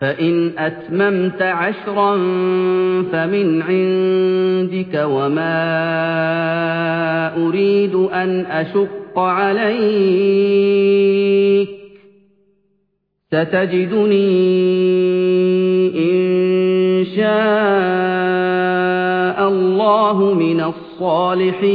فَإِنْ أَتْمَمْتَ عَشْرًا فَمِنْ عِندِكَ ۖ وَمَا أُرِيدُ أَنْ أَشُقَّ عَلَيْكَ ۚ سَتَجِدُنِي إِن شَاءَ اللَّهُ مِنَ الصَّالِحِينَ.